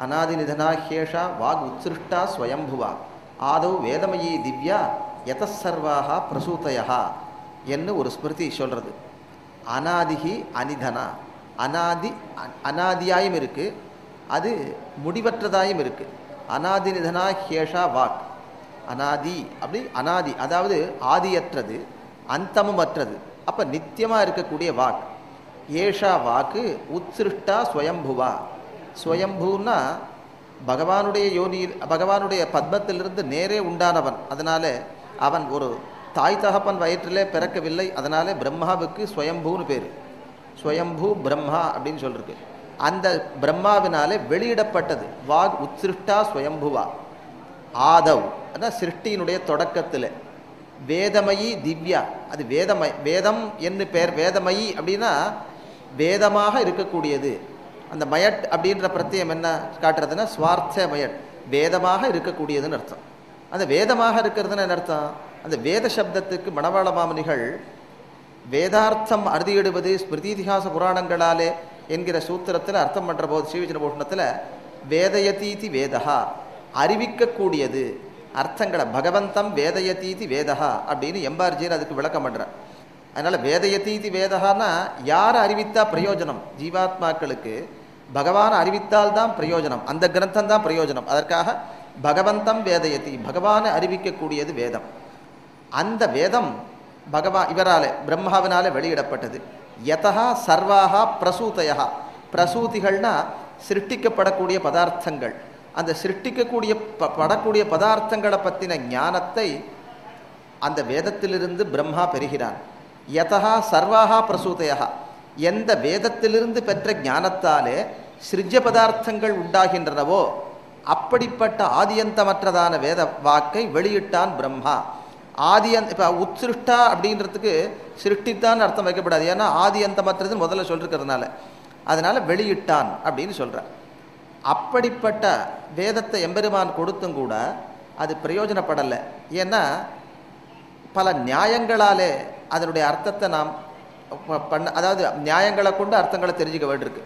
அநாதிநிதனா ஹேஷா வாக் உத்சிருஷ்டா ஸ்வயம்புவா. ஆதவ் வேதமயி திவ்யா யதசர்வாக பிரசூதயா என்று ஒரு ஸ்மிருதி சொல்கிறது அனாதிகி அனிதனா அனாதி அ- அனாதியாயும் அது முடிவற்றதாயும் இருக்குது அனாதி நிதனா ஹேஷா வாக். அனாதி அப்படி அனாதி அதாவது ஆதியற்றது அந்தமும் அற்றது அப்போ நித்தியமாக இருக்கக்கூடிய வாக். ஏஷா வாக்கு உத்சிருஷ்டா ஸ்வயம்புவா. ஸ்வயம்பூன்னா பகவானுடைய யோனியில் பகவானுடைய பத்மத்திலிருந்து நேரே உண்டானவன். அதனால் அவன் ஒரு தாய் தகப்பன் வயிற்றிலே பிறக்கவில்லை. அதனாலே பிரம்மாவுக்கு ஸ்வயம்பூன்னு பேர். ஸ்வயம்பூ பிரம்மா அப்படின்னு சொல்லிருக்கு. அந்த பிரம்மாவினாலே வெளியிடப்பட்டது. வாக் உத்சிருஷ்டா ஸ்வயம்புவா. ஆதவ். அதான் சிருஷ்டியினுடைய தொடக்கத்தில். வேதமயி திவ்யா. அது வேதமய் வேதம் என்று பெயர் வேதமயி அப்படின்னா வேதமாக இருக்கக்கூடியது. அந்த மயட் அப்படின்ற பிரத்தியம் என்ன காட்டுறதுன்னா சுவார்த்த மயட். வேதமாக இருக்கக்கூடியதுன்னு அர்த்தம். அந்த வேதமாக இருக்கிறதுன்னு என்ன அர்த்தம்? அந்த வேத சப்தத்துக்கு மணவாள மாமனிகள் வேதார்த்தம் அறுதியிடுவது ஸ்மிருதிதிகாச புராணங்களாலே என்கிற சூத்திரத்தில் அர்த்தம் பண்ணுற போது ஸ்ரீவிஜன பூஷணத்தில் வேதயதீதி வேதா அறிவிக்கக்கூடியது அர்த்தங்களை பகவந்தம் வேதயதீதி வேதா அப்படின்னு எம்பார்ஜியர் அதுக்கு விளக்கம் பண்ணுறார் அதனால் வேதயதீதி வேதகான்னா யார் அறிவித்தா பிரயோஜனம்? ஜீவாத்மாக்களுக்கு பகவான் அறிவித்தால் தான் பிரயோஜனம். அந்த கிரந்தம் தான் பிரயோஜனம். அதற்காக பகவந்தம் வேதயதி பகவானை அறிவிக்கக்கூடியது வேதம். அந்த வேதம் பகவான் இவரால் பிரம்மாவினால வெளியிடப்பட்டது. யதா சர்வாகா பிரசூதயா பிரசூதிகள்னா சிருஷ்டிக்கப்படக்கூடிய பதார்த்தங்கள். அந்த சிருஷ்டிக்கக்கூடிய ப படக்கூடிய பதார்த்தங்களை பற்றின ஞானத்தை அந்த வேதத்திலிருந்து பிரம்மா பெறுகிறான். யதா சர்வாகா பிரசூதையா எந்த வேதத்திலிருந்து பெற்ற ஞானத்தாலே சிருஜ்ய பதார்த்தங்கள் உண்டாகின்றனவோ அப்படிப்பட்ட ஆதியந்தமற்றதான வேத வாக்கை வெளியிட்டான் பிரம்மா. ஆதியந்த் இப்போ உத்சிருஷ்டா அப்படின்றதுக்கு சிருஷ்டித்தான் அர்த்தம் வைக்கப்படாது. ஏன்னா ஆதியந்தமற்றது முதல்ல சொல்லிருக்கிறதுனால. அதனால் வெளியிட்டான் அப்படின்னு சொல்கிறார் அப்படிப்பட்ட வேதத்தை எம்பெருமான் கொடுத்தும் கூட அது பிரயோஜனப்படலை. ஏன்னா பல நியாயங்களாலே அதனுடைய அர்த்தத்தை நாம் பண்ண அதாவது நியாயங்களை கொண்டு அர்த்தங்களை தெரிஞ்சுக்க வேண்டியிருக்கு.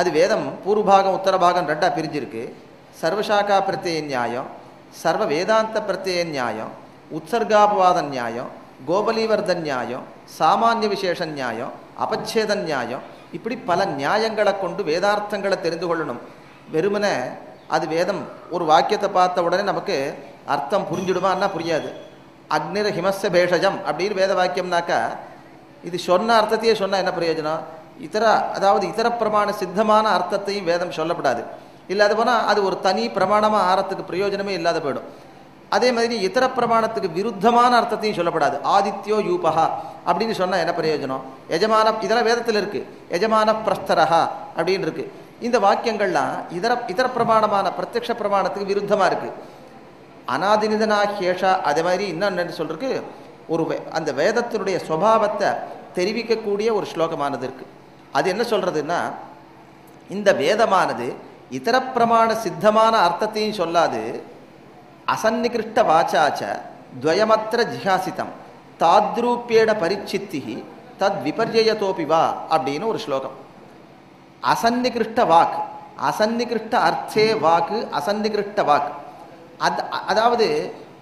அது வேதம் பூர்வபாகம் உத்தரபாகம் ரெண்டாக பிரிஞ்சிருக்கு. சர்வசாக்கா பிரத்யய நியாயம் சர்வ வேதாந்த பிரத்யய நியாயம் உற்சர்காபவாத நியாயம் கோபலீவர்த நியாயம் சாமானிய விசேஷ நியாயம் அபச்சேத நியாயம். இப்படி பல நியாயங்களை கொண்டு வேதார்த்தங்களை தெரிந்து கொள்ளணும். வெறுமனே அது வேதம் ஒரு வாக்கியத்தை பார்த்த உடனே நமக்கு அர்த்தம் புரிஞ்சுடுமான்னா புரியாது. அக்னிர ஹிமஸ்ய பேஷஜம் அப்படின்னு வேத வாக்கியம்னாக்கா இது சொன்ன அர்த்தத்தையே சொன்னால் என்ன பிரயோஜனம்? இதர அதாவது இதர பிரமாண சித்தமான அர்த்தத்தையும் வேதம் சொல்லப்படாது. இல்லாத போனால் அது ஒரு தனி பிரமாணமாக ஆறத்துக்கு பிரயோஜனமே இல்லாத போயிடும். அதே மாதிரி இதர பிரமாணத்துக்கு விருத்தமான அர்த்தத்தையும் சொல்லப்படாது. ஆதித்யோ யூபஹா அப்படின்னு சொன்னால் என்ன பிரயோஜனம்? எஜமான இதெல்லாம் வேதத்தில் இருக்குது எஜமான பிரஸ்தரஹா அப்படின்னு இருக்குது இந்த வாக்கியங்கள்லாம் இதர இதர பிரமாணமான பிரத்யக்ஷ பிரமாணத்துக்கு விருத்தமாக இருக்குது அனாதினிதனா ஹேஷா அதே மாதிரி இன்னொன்று சொல்கிறதுக்கு ஒரு அந்த வேதத்தினுடைய சுவாவத்தை தெரிவிக்கக்கூடிய ஒரு ஸ்லோகமானது இருக்குது அது என்ன சொல்கிறதுன்னா இந்த வேதமானது இதர பிரமாண சித்தமான அர்த்தத்தையும் சொல்லாது அசன்னிகிருஷ்ட வாச்சாச்ச துவயமத்திர ஜிஹாசிதம் தாத்ரூப்பியேட பரிச்சித்தி தத் விபர்யயதோபி வா அப்படின்னு ஒரு ஸ்லோகம். அசன்னிகிருஷ்ட வாக் அசன்னிகிருஷ்ட அர்த்தே வாக்கு அசன்னிகிருஷ்ட வாக் அது அதாவது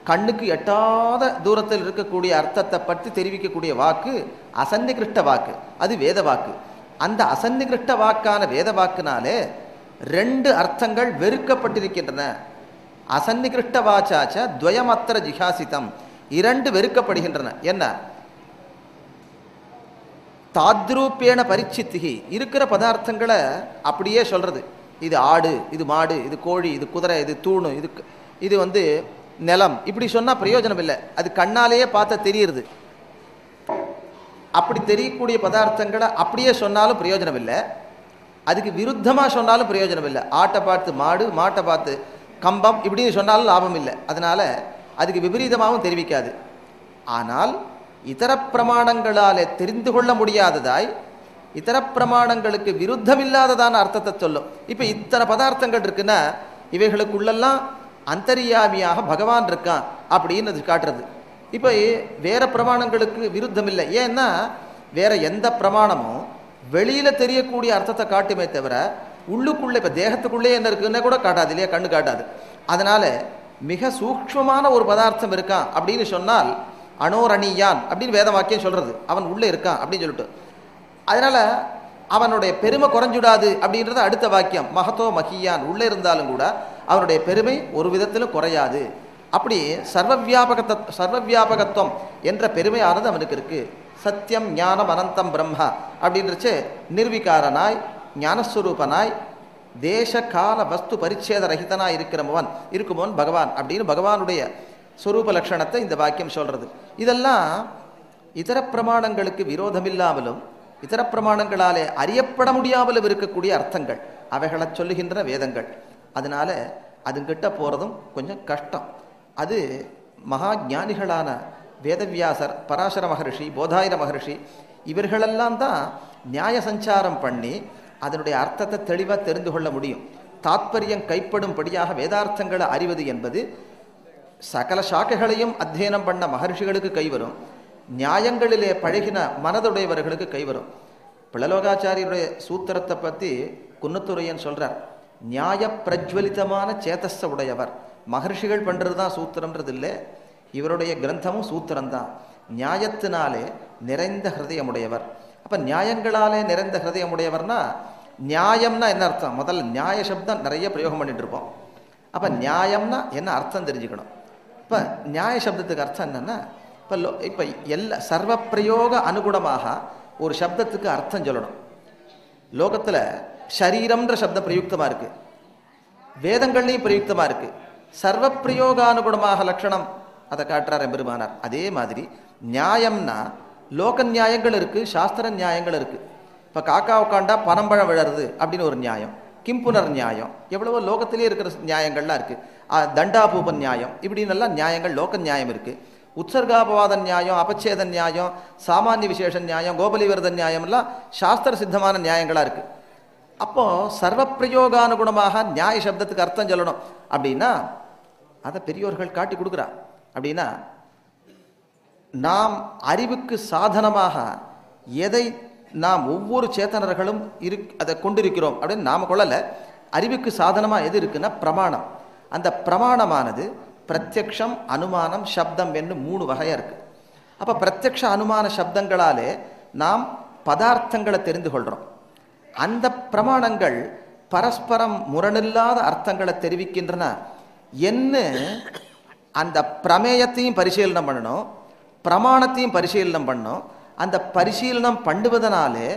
கண்ணுக்கு எட்டாத தூரத்தில் இருக்கக்கூடிய அர்த்தத்தை பற்றி தெரிவிக்கக்கூடிய வாக்கு அசன்னிகிருஷ்ட வாக்கு. அது வேத வாக்கு. அந்த அசன்னிகிருஷ்ட வாக்கான வேத வாக்குனாலே ரெண்டு அர்த்தங்கள் வெறுக்கப்பட்டிருக்கின்றன. அசன்னிகிருஷ்ட வாச்சாச்ச துவயமத்திர ஜிஹாசிதம். இரண்டு வெறுக்கப்படுகின்றன. என்ன? தாத்ரூப்பேன பரிச்சித்திகி. இருக்கிற பதார்த்தங்களை அப்படியே சொல்றது. இது ஆடு இது மாடு இது கோழி இது குதிரை இது தூணு இது இது வந்து நிலம். இப்படி சொன்னால் பிரயோஜனம் இல்லை அது கண்ணாலேயே பார்த்தா தெரியுது அப்படி தெரியக்கூடிய பதார்த்தங்களை அப்படியே சொன்னாலும் பிரயோஜனம் இல்லை அதுக்கு விருத்தமாக சொன்னாலும் பிரயோஜனம் இல்லை ஆட்டை பார்த்து மாடு மாட்டை பார்த்து கம்பம் இப்படின்னு சொன்னாலும் லாபம் இல்லை அதனால் அதுக்கு விபரீதமாகவும் தெரிவிக்காது. ஆனால் இதர பிரமாணங்களாலே தெரிந்து கொள்ள முடியாததாய் இதர பிரமாணங்களுக்கு விருத்தமில்லாததான அர்த்தத்தை சொல்லும். இப்போ இத்தனை பதார்த்தங்கள் இருக்குன்னா இவைகளுக்குள்ளெல்லாம் அந்தரியாமியாக பகவான் இருக்கான் அப்படின்னு அது காட்டுறது. இப்போ வேற பிரமாணங்களுக்கு விருத்தம் இல்லை ஏன்னா வேற எந்த பிரமாணமும் வெளியில தெரியக்கூடிய அர்த்தத்தை காட்டுமே தவிர உள்ளுக்குள்ளே இப்போ தேகத்துக்குள்ளே என்ன இருக்குன்னு கூட காட்டாது இல்லையா? கண்ணு காட்டாது. அதனால மிக சூக்ஷ்மமான ஒரு பதார்த்தம் இருக்கான் அப்படின்னு சொன்னால் அனோரணியான் அப்படின்னு வேத வாக்கியம் சொல்றது. அவன் உள்ளே இருக்கான் அப்படின்னு சொல்லிட்டு. அதனால அவனுடைய பெருமை குறைஞ்சுடாது அப்படின்றது அடுத்த வாக்கியம். மகத்தோ மகியான். உள்ளே இருந்தாலும் கூட அவருடைய பெருமை ஒரு விதத்தில் குறையாது. அப்படி சர்வவியாபகத்த சர்வவியாபகத்துவம் என்ற பெருமையானது அவனுக்கு இருக்கு. சத்தியம் ஞானம் அனந்தம் பிரம்மா அப்படின்றச்சு நிர்விகாரனாய் ஞானஸ்வரூபனாய் தேச கால வஸ்து பரிச்சேத ரகிதனாய் இருக்கிறவன் இருக்குமோன் பகவான் அப்படின்னு பகவானுடைய ஸ்வரூப லட்சணத்தை இந்த வாக்கியம் சொல்றது. இதெல்லாம் இதர பிரமாணங்களுக்கு விரோதமில்லாமலும் இதர பிரமாணங்களாலே அறியப்பட முடியாமலும் இருக்கக்கூடிய அர்த்தங்கள். அவைகளை சொல்லுகின்ற வேதங்கள். அதனால் அதுங்கிட்ட போகிறதும் கொஞ்சம் கஷ்டம். அது மகா ஞானிகளான வேதவியாசர் பராசர மகரிஷி போதாயிர மகரிஷி இவர்களெல்லாம் தான் நியாய சஞ்சாரம் பண்ணி அதனுடைய அர்த்தத்தை தெளிவாக தெரிந்து கொள்ள முடியும். தாத்பரியம் கைப்படும்படியாக வேதார்த்தங்களை அறிவது என்பது சகல சாக்கைகளையும் அத்தியனம் பண்ண மகர்ஷிகளுக்கு கைவரும். நியாயங்களிலே பழகின மனதுடையவர்களுக்கு கைவரும். பிளலோகாச்சாரியருடைய சூத்திரத்தை பற்றி குன்னத்துரையன் சொல்கிறார் நியாய பிரஜ்வலிதமான சேதஸ உடையவர். மகர்ஷிகள் பண்ணுறது தான் சூத்திரம்ன்றது இல்லை இவருடைய கிரந்தமும் சூத்திரம்தான். நியாயத்தினாலே நிறைந்த ஹிருதயமுடையவர். அப்போ நியாயங்களாலே நிறைந்த ஹிருதயமுடையவர்னா நியாயம்னா என்ன அர்த்தம்? முதல்ல நியாய சப்தம் நிறைய பிரயோகம் பண்ணிட்டு இருப்போம் அப்போ நியாயம்னா என்ன அர்த்தம் தெரிஞ்சுக்கணும். இப்போ நியாய சப்தத்துக்கு அர்த்தம் என்னன்னா இப்போ லோ இப்போ எல்லா சர்வ பிரயோக அனுகுணமாக ஒரு சப்தத்துக்கு அர்த்தம் சொல்லணும். லோகத்தில் ஷரீரம்ன்ற சப்தம் பிரயுக்தமாக இருக்குது வேதங்கள்லையும் பிரயுக்தமாக இருக்குது சர்வ பிரயோகானுகுணமாக லட்சணம் அதை காட்டுறார் எம்பெருமானார். அதே மாதிரி நியாயம்னா லோக நியாயங்கள் இருக்குது சாஸ்திர நியாயங்கள் இருக்குது இப்போ காக்கா உட்காண்டா பனம்பழம் விழருது அப்படின்னு ஒரு நியாயம். கிம்புனர் நியாயம். எவ்வளவோ லோகத்திலே இருக்கிற நியாயங்கள்லாம் இருக்குது தண்டாபூப நியாயம். இப்படின்னு எல்லாம் நியாயங்கள் லோக நியாயம் இருக்குது உற்சர்காபவாத நியாயம் அபச்சேத நியாயம் சாமானிய விசேஷ நியாயம் கோபலிவிரத நியாயம் எல்லாம் சாஸ்திர சித்தமான நியாயங்களாக இருக்குது அப்போ சர்வ பிரயோகானுகுணமாக நியாய சப்தத்துக்கு அர்த்தம் சொல்லணும். அப்படின்னா அதை பெரியோர்கள் காட்டி கொடுக்குறா. அப்படின்னா நாம் அறிவுக்கு சாதனமாக எதை நாம் ஒவ்வொரு சேத்தனர்களும் இரு அதை கொண்டிருக்கிறோம் அப்படின்னு நாம் கொள்ளலை. அறிவுக்கு சாதனமாக எது இருக்குன்னா பிரமாணம். அந்த பிரமாணமானது பிரத்யக்ஷம் அனுமானம் சப்தம் என்று மூணு வகையாக இருக்குது அப்போ பிரத்யக்ஷ அனுமான சப்தங்களாலே நாம் பதார்த்தங்களை தெரிந்து கொள்கிறோம் அந்த பிரமாணங்கள் பரஸ்பரம் முரணில்லாத அர்த்தங்களை தெரிவிக்கின்றன. என்ன? அந்த பிரமேயத்தையும் பரிசீலனம் பண்ணணும் பிரமாணத்தையும் பரிசீலனம் பண்ணணும். அந்த பரிசீலனம் பண்ணுவதனாலே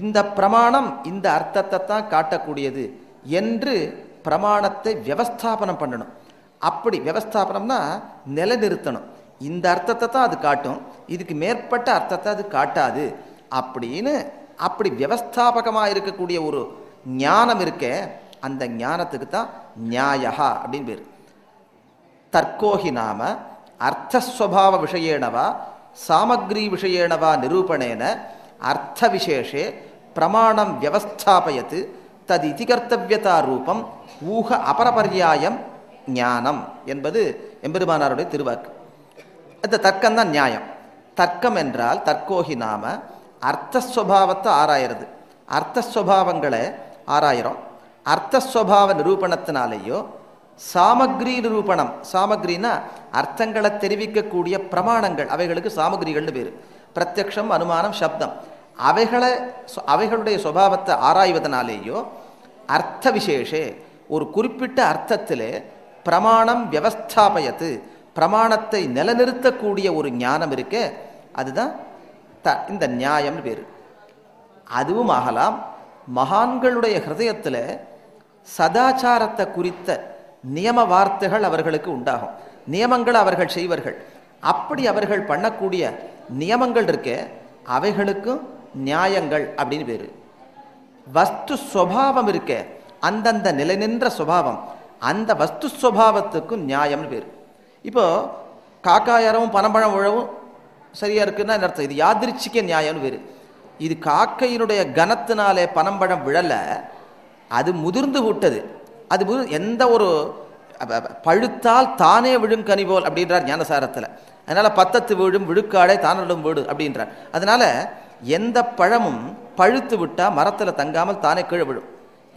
இந்த பிரமாணம் இந்த அர்த்தத்தை தான் காட்டக்கூடியது என்று பிரமாணத்தை வியவஸ்தாபனம் பண்ணணும். அப்படி வியவஸ்தாபனம்னா நிலைநிறுத்தணும். இந்த அர்த்தத்தை தான் அது காட்டும். இதுக்கு மேற்பட்ட அர்த்தத்தை அது காட்டாது. அப்படின்னு அப்படி வியவஸ்தாபகமாக இருக்கக்கூடிய ஒரு ஞானம் இருக்கே அந்த ஞானத்துக்கு தான் நியாயகா அப்படின்னு பேர். தர்க்கோஹி நாம அர்த்தஸ்வபாவ விஷயேனவா சாமக்ரி விஷயேனவா நிரூபணேன அர்த்த விசேஷே பிரமாணம் வியவஸ்தாபயத்து தது இதிகர்த்தவியதா ரூபம் ஊக அபரபர்யாயம் ஞானம் என்பது எம்பெருமானாருடைய திருவாக்கு. இந்த தர்க்கம் தான் நியாயம். தர்க்கம் என்றால் தர்க்கோஹி நாம அர்த்தஸ்வபாவத்தை ஆராயிறது. அர்த்தஸ்வபாவங்களை ஆராயிரம் அர்த்தஸ்வபாவ நிரூபணத்தினாலேயோ சாமக்ரி நிரூபணம் சாமக்ரினா அர்த்தங்களை தெரிவிக்கக்கூடிய பிரமாணங்கள் அவைகளுக்கு சாமகிரிகள்னு பேர். பிரத்யக்ஷம் அனுமானம் சப்தம். அவைகளை அவைகளுடைய சுபாவத்தை ஆராய்வதனாலேயோ அர்த்த விசேஷே ஒரு குறிப்பிட்ட அர்த்தத்தில் பிரமாணம் வியவஸ்தாபயத்து பிரமாணத்தை நிலநிறுத்தக்கூடிய ஒரு ஞானம் இருக்கு அதுதான் த இந்த நியாயம்னு பேர். அதுவும் ஆகலாம் மகான்களுடைய ஹிருதயத்தில் சதாச்சாரத்தை குறித்த நியம வார்த்தைகள் அவர்களுக்கு உண்டாகும். நியமங்கள் அவர்கள் செய்வார்கள். அப்படி அவர்கள் பண்ணக்கூடிய நியமங்கள் இருக்கே அவைகளுக்கும் நியாயங்கள் அப்படின்னு பேர். வஸ்து சுவாவம் இருக்கே அந்தந்த நிலை நின்ற சுபாவம் அந்த வஸ்து சுவாவத்துக்கும் நியாயம்னு பேர். காக்கா இறவும் பனம்பழம் உழவும் சரியா இருக்குன்னா என்ன அர்த்தம்? இது யாதிருச்சிக்க நியாயம்னு வேறு. இது காக்கையினுடைய கனத்தினாலே பனம்பழம் விழலை அது முதிர்ந்து விட்டது. அது முதிர் எந்த ஒரு பழுத்தால் தானே விழும் கனி போல் அப்படின்றார் ஞானசாரத்தில். அதனால் பத்தத்து வீடும் விழுக்காடே தானடும் வீடு அப்படின்றார். அதனால் எந்த பழமும் பழுத்து விட்டால் மரத்தில் தங்காமல் தானே கீழே விழும்.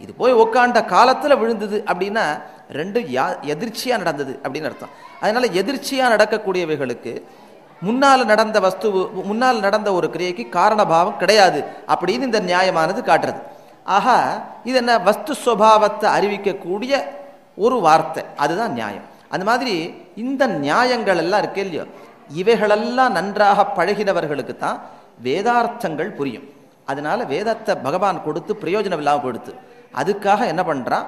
இது போய் உட்காண்ட காலத்தில் விழுந்தது அப்படின்னா ரெண்டும் யா எதிர்ச்சியாக நடந்தது அப்படின்னு அர்த்தம். அதனால் எதிர்ச்சியாக நடக்கக்கூடியவைகளுக்கு முன்னால் நடந்த வஸ்து முன்னால் நடந்த ஒரு கிரியைக்கு காரணபாவம் கிடையாது அப்படின்னு இந்த நியாயமானது காட்டுறது. ஆக இது என்ன வஸ்து சுவாவத்தை அறிவிக்கக்கூடிய ஒரு வார்த்தை. அதுதான் நியாயம். அந்த மாதிரி இந்த நியாயங்கள் எல்லாம் இருக்கே இல்லையோ? இவைகளெல்லாம் நன்றாக பழகினவர்களுக்கு தான் வேதார்த்தங்கள் புரியும். அதனால் வேதத்தை பகவான் கொடுத்து பிரயோஜனம் இல்லாமல் கொடுத்து அதுக்காக என்ன பண்ணுறான்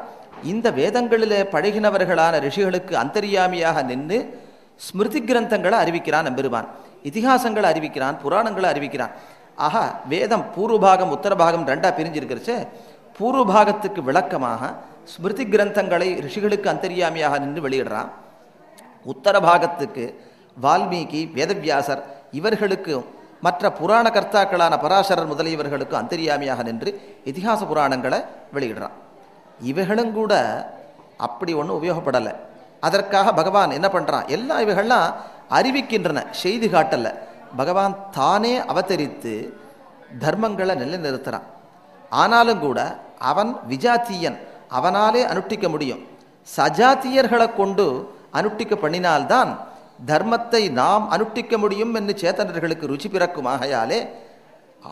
இந்த வேதங்களிலே பழகினவர்களான ரிஷிகளுக்கு அந்தரியாமியாக நின்று ஸ்மிருதி கிரந்தங்களை அறிவிக்கிறான் நம்பெருமான். இதிகாசங்களை அறிவிக்கிறான் புராணங்களை அறிவிக்கிறான். ஆஹா வேதம் பூர்வபாகம் உத்தரபாகம் ரெண்டாக பிரிஞ்சிருக்கிறச்சு. பூர்வபாகத்துக்கு விளக்கமாக ஸ்மிருதி கிரந்தங்களை ரிஷிகளுக்கு அந்தரியாமியாக நின்று வெளியிடுறான். உத்தர பாகத்துக்கு வால்மீகி வேதவியாசர் இவர்களுக்கும் மற்ற புராண கர்த்தாக்களான பராசரர் முதலியவர்களுக்கு அந்தரியாமியாக நின்று இதிகாச புராணங்களை வெளியிடுறான். இவைகளும் கூட அப்படி ஒன்றும் உபயோகப்படலை. அதற்காக பகவான் என்ன பண்ணுறான் எல்லா இவைகள்லாம் அறிவிக்கின்றன. செய்தி காட்டல பகவான் தானே அவதரித்து தர்மங்களை நிலைநிறுத்துகிறான் ஆனாலும் கூட அவன் விஜாத்தியன். அவனாலே அனுஷ்டிக்க முடியும். சஜாத்தியர்களை கொண்டு அனுஷ்டிக்க பண்ணினால்தான் தர்மத்தை நாம் அனுஷ்டிக்க முடியும் என்று சேத்தனர்களுக்கு ருச்சி பிறக்கும் ஆகையாலே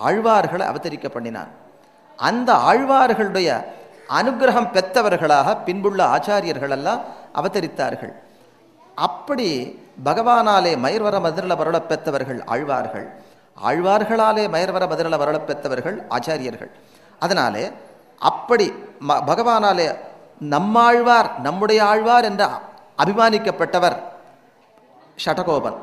ஆழ்வார்களை அவதரிக்க பண்ணினான். அந்த ஆழ்வார்களுடைய அனுகிரகம் பெற்றவர்களாக பின்புள்ள ஆச்சாரியர்களெல்லாம் அவதரித்தார்கள். அப்படி பகவானாலே மயர்வர மதிரள வரளப் பெற்றவர்கள் ஆழ்வார்கள். ஆழ்வார்களாலே மயர்வர மதிரள வரளப் பெற்றவர்கள் ஆச்சாரியர்கள். அதனாலே அப்படி ம பகவானாலே நம்மாழ்வார் நம்முடைய ஆழ்வார் என்ற அபிமானிக்கப்பட்டவர் ஷடகோபன்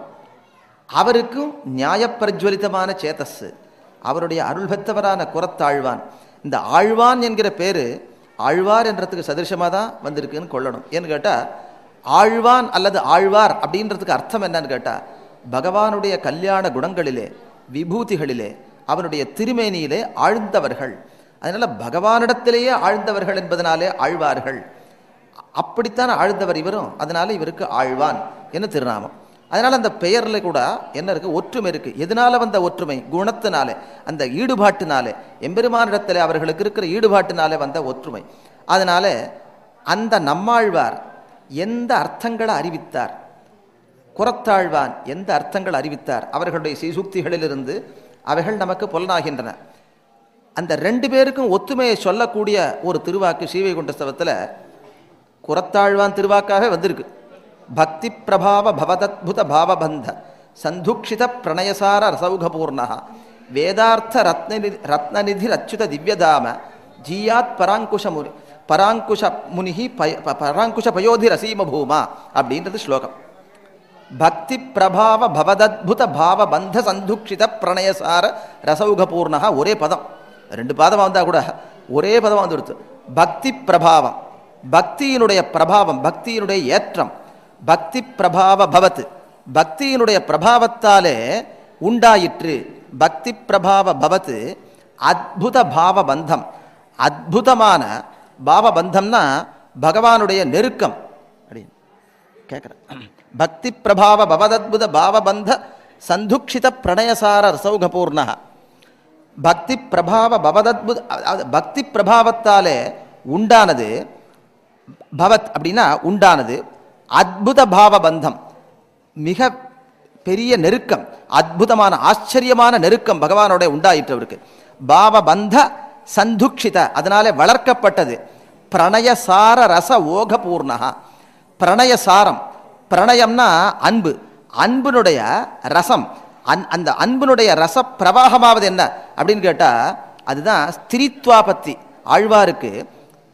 அவருக்கும் நியாயப்பிரஜ்வலிதமான சேதஸ் அவருடைய அருள் பெற்றவரான குரத்தாழ்வான். இந்த ஆழ்வான் என்கிற பேரு ஆழ்வார் என்றதுக்கு சதிருஷமாக தான் வந்திருக்குன்னு கொள்ளணும். ஏன்னு கேட்டால் ஆழ்வான் அல்லது ஆழ்வார் அப்படின்றதுக்கு அர்த்தம் என்னன்னு கேட்டால் பகவானுடைய கல்யாண குணங்களிலே விபூதிகளிலே அவனுடைய திருமேனியிலே ஆழ்ந்தவர்கள். அதனால் பகவானிடத்திலேயே ஆழ்ந்தவர்கள் என்பதனாலே ஆழ்வார்கள். அப்படித்தான் ஆழ்ந்தவர் இவரும்? அதனால் இவருக்கு ஆழ்வான் என்ன திருநாமம். அதனால் அந்த பெயரில் கூட என்ன இருக்குது ஒற்றுமை இருக்குது எதனால் வந்த ஒற்றுமை? குணத்தினாலே அந்த ஈடுபாட்டினாலே. எம்பெருமானிடத்தில் அவர்களுக்கு இருக்கிற ஈடுபாட்டினாலே வந்த ஒற்றுமை. அதனால் அந்த நம்மாழ்வார் எந்த அர்த்தங்களை அறிவித்தார்? குரத்தாழ்வான் எந்த அர்த்தங்கள் அறிவித்தார்? அவர்களுடைய சீசுக்திகளிலிருந்து அவைகள் நமக்கு புலனாகின்றன. அந்த ரெண்டு பேருக்கும் ஒத்துமையை சொல்லக்கூடிய ஒரு திருவாக்கு ஸ்ரீவைகுண்டஸ்தவத்தில் குரத்தாழ்வான் திருவாக்காகவே வந்திருக்கு. பக்தி பிரபாவ பவதத்புத பாவபந்த சந்துக்ஷித பிரணயசார ரசௌகபூர்ணா வேதார்த்த ரத்னி ரத்னநிதி அச்சுத திவ்யதாம ஜீயாத் பராங்குஷமுனி பராங்குஷ முனிஹி பய பராங்குஷ பயோதி ரசீமபூமா அப்படின்றது ஸ்லோகம். பக்தி பிரபாவ பவதத்புத பாவ பந்த சந்துக்ஷித பிரணயசார ரசௌகபூர்ணா ஒரே பதம். ரெண்டு பாதமாக வந்தால் கூட ஒரே பதம் வந்துடுத்து. பக்தி பிரபாவம் பக்தியினுடைய பிரபாவம் பக்தியினுடைய ஏற்றம் பக்தி பிரபாவ பவத். பக்தியினுடைய பிரபாவத்தாலே உண்டாயிற்று. பக்தி பிரபாவ பவத் அத்புத பாவ பந்தம். அத்புதமான பாவ பந்தம்னா பகவானுடைய நெருக்கம். அப்படின்னு கேட்குறேன் பக்தி பிரபாவ பவதத்புத பாவபந்த சந்துக்ஷித பிரணயசார ரசௌகபூர்ணா. பக்தி பிரபாவ பவதத்புத பக்தி பிரபாவத்தாலே உண்டானது. பவத் அப்படின்னா உண்டானது. அத்புத பாவ பந்தம் மிக பெரிய நெருக்கம் அற்புதமான ஆச்சரியமான நெருக்கம் பகவானோட உண்டாயிற்று அவருக்கு பாவபந்த சந்துக்ஷித அதனாலே வளர்க்கப்பட்டது. பிரணயசார ரச ஓகபூர்ணகா பிரணயசாரம் பிரணயம்னா அன்பு. அன்பினுடைய ரசம் அன் அந்த அன்பினுடைய ரச பிரவாகமாவது என்ன அப்படின்னு கேட்டால் அதுதான் ஸ்திரித்வாபத்தி ஆழ்வாருக்கு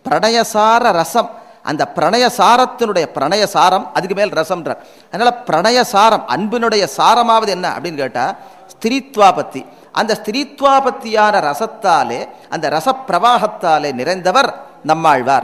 பிரணயசார ரசம் அந்த பிரணய சாரத்தினுடைய பிரணயசாரம் அதுக்கு மேல் ரசம்ன்றார் அதனால பிரணயசாரம் அன்பினுடைய சாரமாவது என்ன அப்படின்னு கேட்டால் ஸ்திரித்வாபத்தி. அந்த ஸ்திரித்வாபத்தியான ரசத்தாலே அந்த ரசப்பிரவாகத்தாலே நிறைந்தவர் நம்மாழ்வார்.